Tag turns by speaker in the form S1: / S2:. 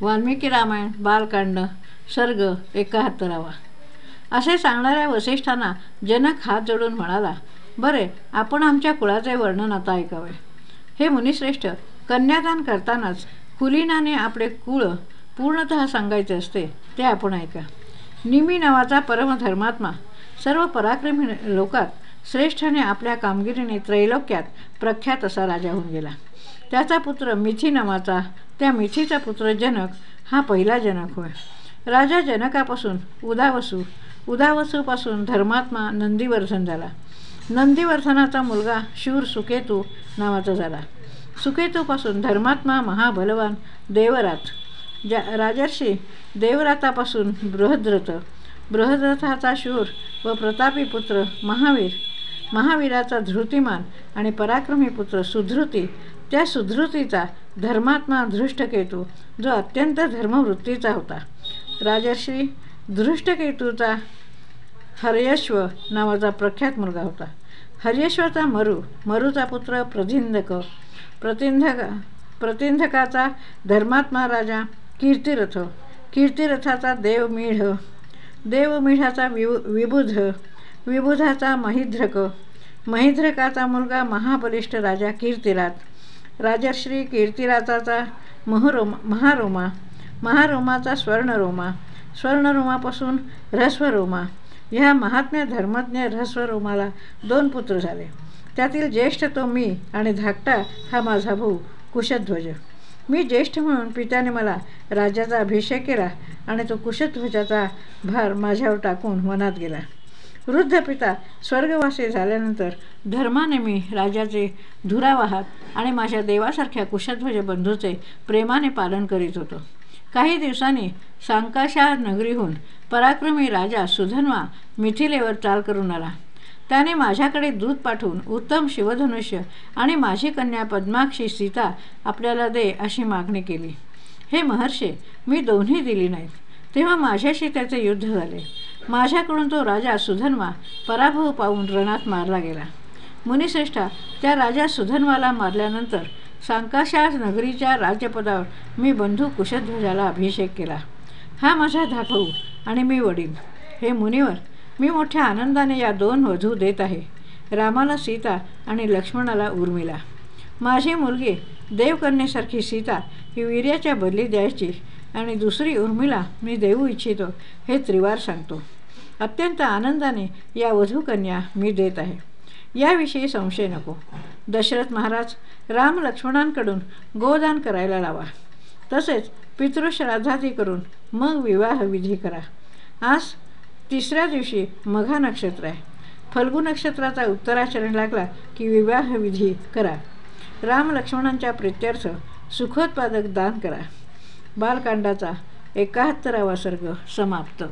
S1: वाल्मिकी रामायण बालकांड सर्ग एकाहत्तरावा. असे सांगणाऱ्या वसिष्ठांना जनक हात जोडून म्हणाला बरे आपण आमच्या कुळाचे वर्णन आता ऐकावे. हे मुनिश्रेष्ठ कन्यादान करतानाच कुलीनाने आपले कुळ पूर्णत सांगायचे असते ते आपण ऐका. निमी नावाचा परमधर्मात्मा सर्व पराक्रमी लोकात श्रेष्ठाने आपल्या कामगिरीने त्रैलोक्यात प्रख्यात असा राजा होऊन गेला. त्याचा पुत्र मिथी नावाचा त्या मिथीचा पुत्र जनक हा पहिला जनक होय. राजा जनकापासून उदावसू उदावसूपासून धर्मात्मा नंदीवर्धन झाला. नंदीवर्धनाचा मुलगा शूर सुकेतू नावाचा झाला. सुकेतूपासून धर्मात्मा महाबलवान देवरात ज्या राजर्षी देवरातापासून बृहद्रथ बृहद्रथाचा शूर व प्रतापी पुत्र महावीर महावीराचा धृतिमान आणि पराक्रमी पुत्र सुधृती त्या सुधृतीचा धर्मात्मा धृष्टकेतू जो अत्यंत धर्मवृत्तीचा होता. राजर्षी धृष्टकेतूचा हर्यश्व नावाचा प्रख्यात मुलगा होता. हर्यश्वाचा मरू मरूचा पुत्र प्रतिंधक प्रतिंधक प्रतिंधकाचा धर्मात्मा राजा कीर्तिरथ कीर्तिरथाचा देवमीढ देवमीढाचा विव विबुध विबुधाचा महिद्रक महिद्रकाचा मुलगा महाबलिष्ठ राजा कीर्तिरात राजश्री कीर्तिराजाचा महरोमा महारोमा महारोमाचा स्वर्णरोमा स्वर्णरोमापासून ऱ्हस्वरोमा ह्या महात्म्य धर्मज्ञ ऱ्हस्वरोमाला दोन पुत्र झाले. त्यातील ज्येष्ठ तो मी आणि धाकटा हा माझा भाऊ कुशध्वज. मी ज्येष्ठ म्हणून पित्याने मला राजाचा अभिषेक केला आणि तो कुशध्वजाचा भार माझ्यावर टाकून वनात गेला. वृद्ध पिता स्वर्गवासी झाल्यानंतर धर्माने मी राजाचे धुरावाहात आणि माझ्या देवासारख्या कुशध्वज बंधूचे प्रेमाने पालन करीत होतो. काही दिवसांनी सांकाशा नगरीहून पराक्रमी राजा सुधन्वा मिथिलेवर चाल करून आला. त्याने माझ्याकडे दूध पाठवून उत्तम शिवधनुष्य आणि माझी कन्या पद्माक्षी सीता आपल्याला दे अशी मागणी केली. हे महर्षे मी दोन्ही दिली नाहीत. तेव्हा माझ्याशी त्याचे युद्ध झाले. माझ्याकडून तो राजा सुधन्वा पराभव पाहून रणात मारला गेला. मुनिश्रेष्ठा त्या राजा सुधन्वाला मारल्यानंतर सांकाशा नगरीच्या राज्यपदावर मी बंधू कुशध्वजाला अभिषेक केला. हा माझा धाकवू आणि मी वडील. हे मुनिवर मी मोठ्या आनंदाने या दोन वधू देत आहे. रामाला सीता आणि लक्ष्मणाला उर्मिला. माझी मुलगी देवकन्येसारखी सीता ही वीर्याच्या बदली द्यायची आणि दुसरी उर्मिला मी देऊ इच्छितो हे त्रिवार सांगतो. अत्यंत आनंदाने या वधूकन्या मी देत आहे. याविषयी संशय नको. दशरथ महाराज राम लक्ष्मणांकडून गोदान करायला लावा. तसेच पितृश्राद्धादी करून मग विवाहविधी करा. आज तिसऱ्या दिवशी मघा नक्षत्र आहे. फल्गू नक्षत्राचा उत्तराचरण लागला की विवाहविधी करा. राम लक्ष्मणांच्या प्रित्यर्थ सुखोत्पादक दान करा. बालकांडाचा एकाहत्तरावा सर्ग समाप्त.